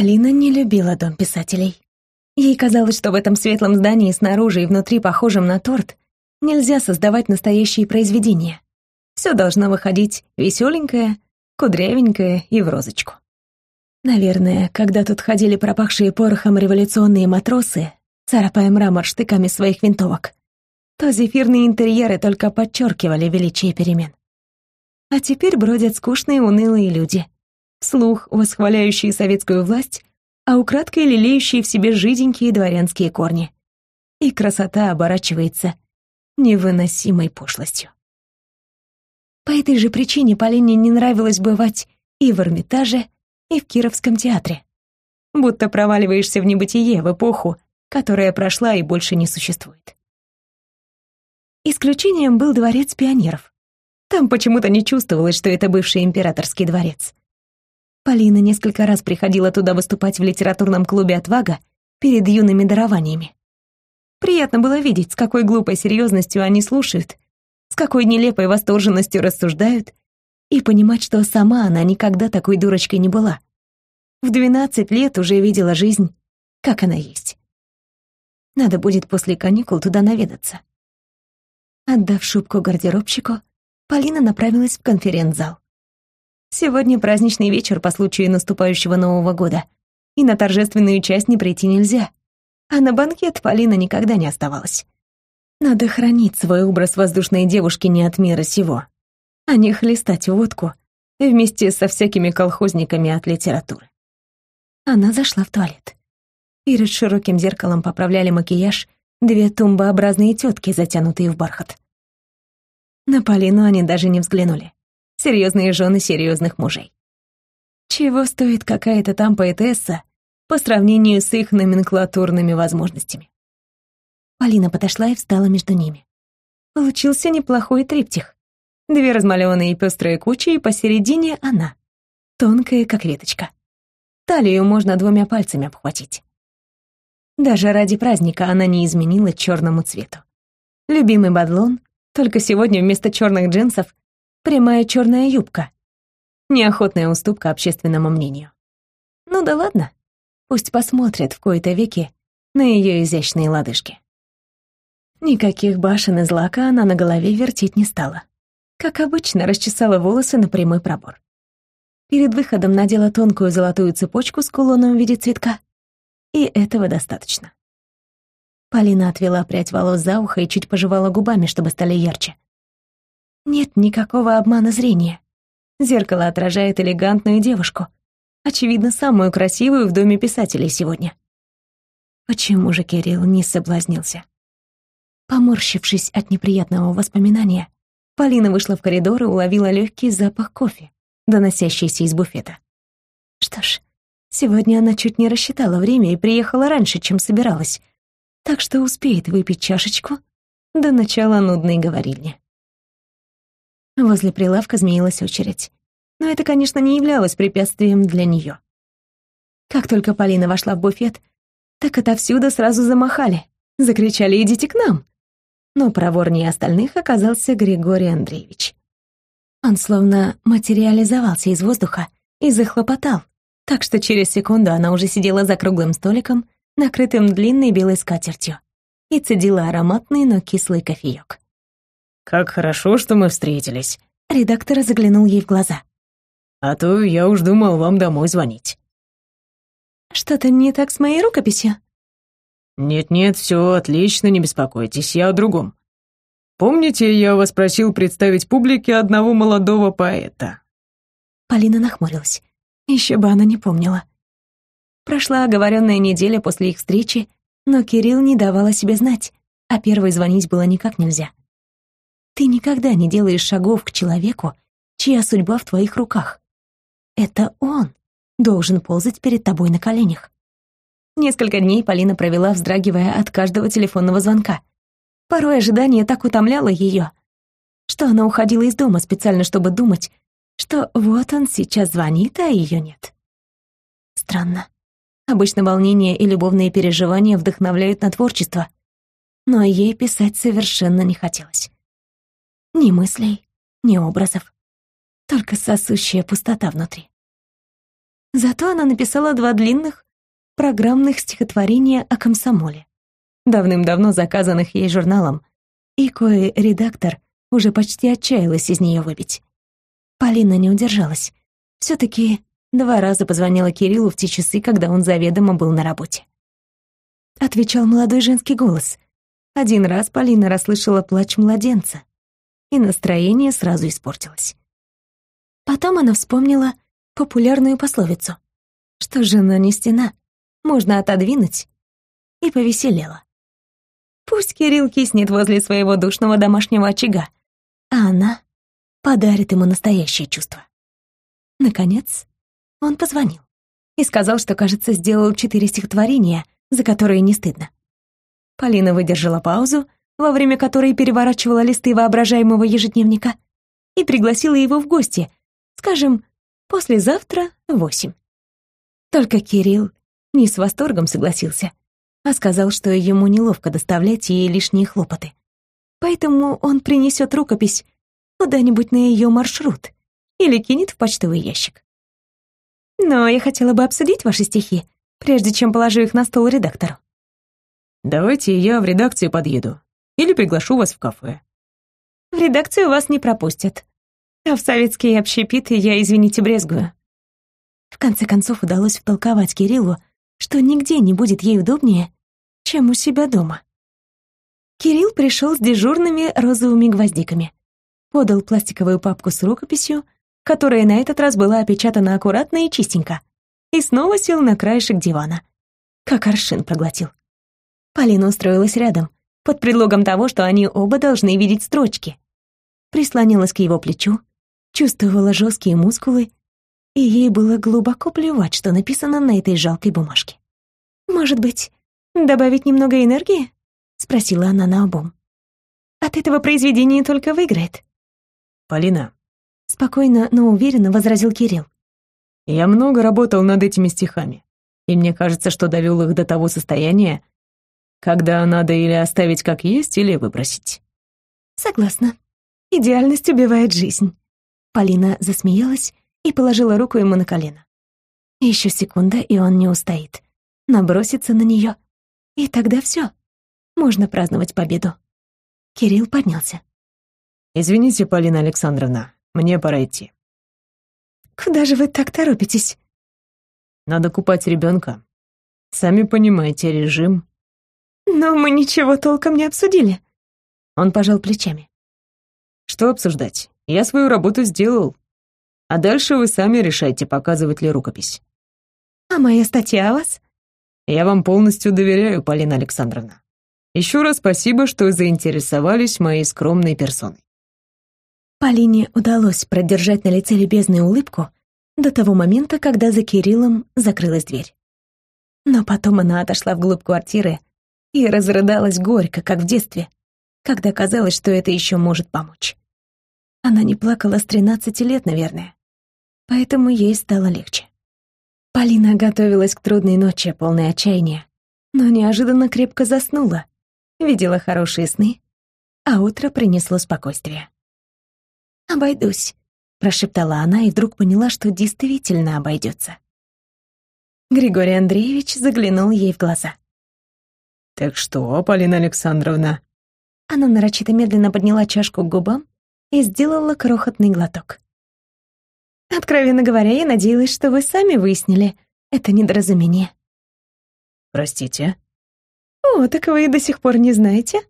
Полина не любила дом писателей. Ей казалось, что в этом светлом здании снаружи и внутри, похожем на торт, нельзя создавать настоящие произведения. Все должно выходить веселенькое, кудрявенькое и в розочку. Наверное, когда тут ходили пропахшие порохом революционные матросы, царапая мрамор штыками своих винтовок, то зефирные интерьеры только подчеркивали величие перемен. А теперь бродят скучные унылые люди, вслух восхваляющие советскую власть, а украдкой лелеющие в себе жиденькие дворянские корни. И красота оборачивается невыносимой пошлостью. По этой же причине Полине не нравилось бывать и в Эрмитаже, и в Кировском театре. Будто проваливаешься в небытие, в эпоху, которая прошла и больше не существует. Исключением был дворец пионеров. Там почему-то не чувствовалось, что это бывший императорский дворец. Полина несколько раз приходила туда выступать в литературном клубе «Отвага» перед юными дарованиями. Приятно было видеть, с какой глупой серьезностью они слушают, с какой нелепой восторженностью рассуждают, и понимать, что сама она никогда такой дурочкой не была. В двенадцать лет уже видела жизнь, как она есть. Надо будет после каникул туда наведаться. Отдав шубку гардеробщику, Полина направилась в конференц-зал. Сегодня праздничный вечер по случаю наступающего Нового года, и на торжественную часть не прийти нельзя. А на банкет Полина никогда не оставалась. Надо хранить свой образ воздушной девушки не от мира сего, а не хлестать водку вместе со всякими колхозниками от литературы. Она зашла в туалет. Перед широким зеркалом поправляли макияж две тумбообразные тетки, затянутые в бархат. На Полину они даже не взглянули серьезные жены серьезных мужей. Чего стоит какая-то там поэтесса по сравнению с их номенклатурными возможностями? Полина подошла и встала между ними. Получился неплохой триптих. Две размалеванные пестрые кучи, и посередине она, тонкая, как веточка. Талию можно двумя пальцами обхватить. Даже ради праздника она не изменила черному цвету. Любимый бадлон, только сегодня вместо черных джинсов прямая черная юбка. Неохотная уступка общественному мнению. Ну да ладно, пусть посмотрят в кои-то веки на ее изящные лодыжки. Никаких башен из лака она на голове вертеть не стала. Как обычно, расчесала волосы на прямой пробор. Перед выходом надела тонкую золотую цепочку с кулоном в виде цветка. И этого достаточно. Полина отвела прядь волос за ухо и чуть пожевала губами, чтобы стали ярче. Нет никакого обмана зрения. Зеркало отражает элегантную девушку, очевидно, самую красивую в доме писателей сегодня. Почему же Кирилл не соблазнился? Поморщившись от неприятного воспоминания, Полина вышла в коридор и уловила легкий запах кофе, доносящийся из буфета. Что ж, сегодня она чуть не рассчитала время и приехала раньше, чем собиралась, так что успеет выпить чашечку до начала нудной говорильни. Возле прилавка змеилась очередь. Но это, конечно, не являлось препятствием для нее. Как только Полина вошла в буфет, так отовсюду сразу замахали, закричали «Идите к нам!». Но проворнее остальных оказался Григорий Андреевич. Он словно материализовался из воздуха и захлопотал, так что через секунду она уже сидела за круглым столиком, накрытым длинной белой скатертью, и цедила ароматный, но кислый кофеек. Как хорошо, что мы встретились. Редактор заглянул ей в глаза. А то я уж думал вам домой звонить. Что-то не так с моей рукописью? Нет-нет, все отлично, не беспокойтесь, я о другом. Помните, я вас просил представить публике одного молодого поэта? Полина нахмурилась. Еще бы она не помнила. Прошла оговоренная неделя после их встречи, но Кирилл не давал о себе знать, а первой звонить было никак нельзя. Ты никогда не делаешь шагов к человеку, чья судьба в твоих руках. Это он должен ползать перед тобой на коленях. Несколько дней Полина провела, вздрагивая от каждого телефонного звонка. Порой ожидание так утомляло ее, что она уходила из дома специально, чтобы думать, что вот он сейчас звонит, а ее нет. Странно. Обычно волнение и любовные переживания вдохновляют на творчество, но ей писать совершенно не хотелось. Ни мыслей, ни образов. Только сосущая пустота внутри. Зато она написала два длинных программных стихотворения о комсомоле, давным-давно заказанных ей журналом, и кое редактор уже почти отчаялась из нее выбить. Полина не удержалась. все таки два раза позвонила Кириллу в те часы, когда он заведомо был на работе. Отвечал молодой женский голос. Один раз Полина расслышала плач младенца, и настроение сразу испортилось. Потом она вспомнила популярную пословицу, что жена не стена, можно отодвинуть, и повеселела. Пусть Кирилл киснет возле своего душного домашнего очага, а она подарит ему настоящее чувство. Наконец, он позвонил и сказал, что, кажется, сделал четыре стихотворения, за которые не стыдно. Полина выдержала паузу, во время которой переворачивала листы воображаемого ежедневника, и пригласила его в гости, скажем, послезавтра в восемь. Только Кирилл не с восторгом согласился, а сказал, что ему неловко доставлять ей лишние хлопоты. Поэтому он принесет рукопись куда-нибудь на ее маршрут или кинет в почтовый ящик. Но я хотела бы обсудить ваши стихи, прежде чем положу их на стол редактору. Давайте я в редакцию подъеду или приглашу вас в кафе. В редакцию вас не пропустят. А в советские общепиты я, извините, брезгую. В конце концов удалось втолковать Кириллу, что нигде не будет ей удобнее, чем у себя дома. Кирилл пришел с дежурными розовыми гвоздиками. Подал пластиковую папку с рукописью, которая на этот раз была опечатана аккуратно и чистенько, и снова сел на краешек дивана. Как аршин проглотил. Полина устроилась рядом, под предлогом того, что они оба должны видеть строчки. Прислонилась к его плечу, чувствовала жесткие мускулы, и ей было глубоко плевать, что написано на этой жалкой бумажке. «Может быть, добавить немного энергии?» — спросила она наобум. «От этого произведение только выиграет». «Полина», — спокойно, но уверенно возразил Кирилл. «Я много работал над этими стихами, и мне кажется, что довел их до того состояния, когда надо или оставить как есть, или выбросить». «Согласна. Идеальность убивает жизнь». Полина засмеялась и положила руку ему на колено. Еще секунда, и он не устоит. Набросится на нее. И тогда все. Можно праздновать победу. Кирилл поднялся. «Извините, Полина Александровна, мне пора идти». «Куда же вы так торопитесь?» «Надо купать ребенка. Сами понимаете, режим». «Но мы ничего толком не обсудили». Он пожал плечами. «Что обсуждать? Я свою работу сделал. А дальше вы сами решайте, показывать ли рукопись». «А моя статья о вас?» «Я вам полностью доверяю, Полина Александровна. Еще раз спасибо, что заинтересовались моей скромной персоной». Полине удалось продержать на лице любезную улыбку до того момента, когда за Кириллом закрылась дверь. Но потом она отошла вглубь квартиры и разрыдалась горько, как в детстве, когда казалось, что это еще может помочь. Она не плакала с 13 лет, наверное, поэтому ей стало легче. Полина готовилась к трудной ночи, полной отчаяния, но неожиданно крепко заснула, видела хорошие сны, а утро принесло спокойствие. «Обойдусь», — прошептала она и вдруг поняла, что действительно обойдется. Григорий Андреевич заглянул ей в глаза. «Так что, Полина Александровна?» Она нарочито медленно подняла чашку к губам и сделала крохотный глоток. Откровенно говоря, я надеялась, что вы сами выяснили это недоразумение. Простите? О, так вы и до сих пор не знаете?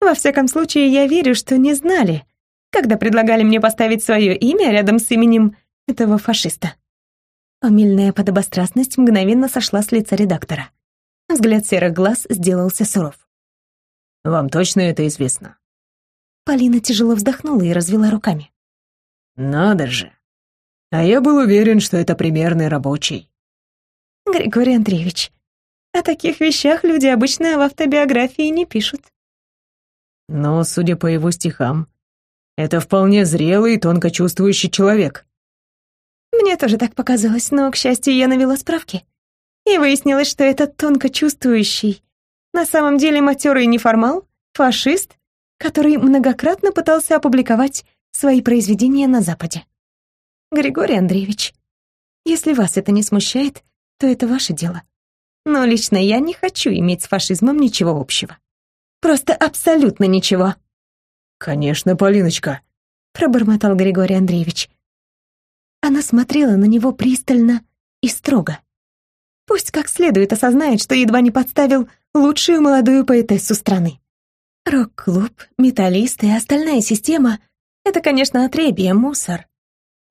Во всяком случае, я верю, что не знали, когда предлагали мне поставить свое имя рядом с именем этого фашиста. Умильная подобострастность мгновенно сошла с лица редактора. Взгляд серых глаз сделался суров. «Вам точно это известно?» Полина тяжело вздохнула и развела руками. «Надо же! А я был уверен, что это примерный рабочий. Григорий Андреевич, о таких вещах люди обычно в автобиографии не пишут. Но, судя по его стихам, это вполне зрелый и тонко чувствующий человек. Мне тоже так показалось, но, к счастью, я навела справки. И выяснилось, что этот тонко чувствующий на самом деле матерый неформал, фашист, который многократно пытался опубликовать свои произведения на Западе. Григорий Андреевич, Если вас это не смущает, то это ваше дело. Но лично я не хочу иметь с фашизмом ничего общего. Просто абсолютно ничего. Конечно, Полиночка, пробормотал Григорий Андреевич. Она смотрела на него пристально и строго. Пусть как следует осознает, что едва не подставил лучшую молодую поэтессу страны. Рок-клуб, металлисты и остальная система — это, конечно, отребье, мусор.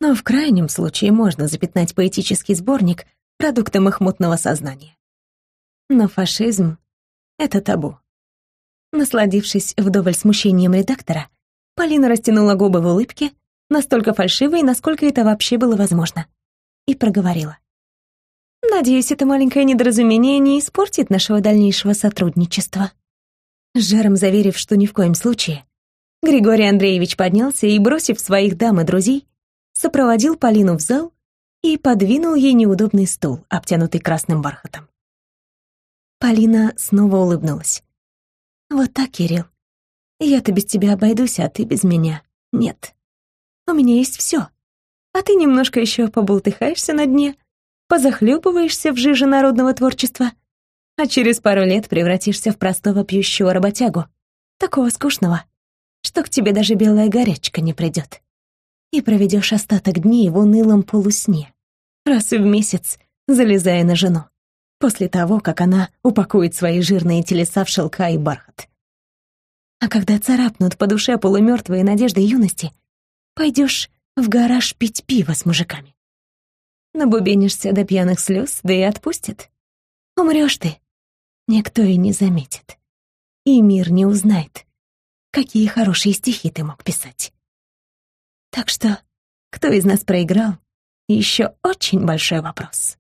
Но в крайнем случае можно запятнать поэтический сборник продуктом их мутного сознания. Но фашизм — это табу. Насладившись вдоволь смущением редактора, Полина растянула губы в улыбке, настолько фальшивой, насколько это вообще было возможно, и проговорила. «Надеюсь, это маленькое недоразумение не испортит нашего дальнейшего сотрудничества». С жаром заверив, что ни в коем случае, Григорий Андреевич поднялся и, бросив своих дам и друзей, сопроводил Полину в зал и подвинул ей неудобный стул, обтянутый красным бархатом. Полина снова улыбнулась. «Вот так, Кирилл. Я-то без тебя обойдусь, а ты без меня. Нет. У меня есть все. А ты немножко еще побултыхаешься на дне, позахлебываешься в жиже народного творчества, а через пару лет превратишься в простого пьющего работягу, такого скучного, что к тебе даже белая горячка не придет. И проведешь остаток дней в унылом полусне, раз в месяц залезая на жену, после того, как она упакует свои жирные телеса в шелка и бархат. А когда царапнут по душе полумертвые надежды юности, пойдешь в гараж пить пиво с мужиками. Набубенишься до пьяных слез, да и отпустит. Умрешь ты. Никто и не заметит. И мир не узнает, какие хорошие стихи ты мог писать. Так что, кто из нас проиграл, еще очень большой вопрос.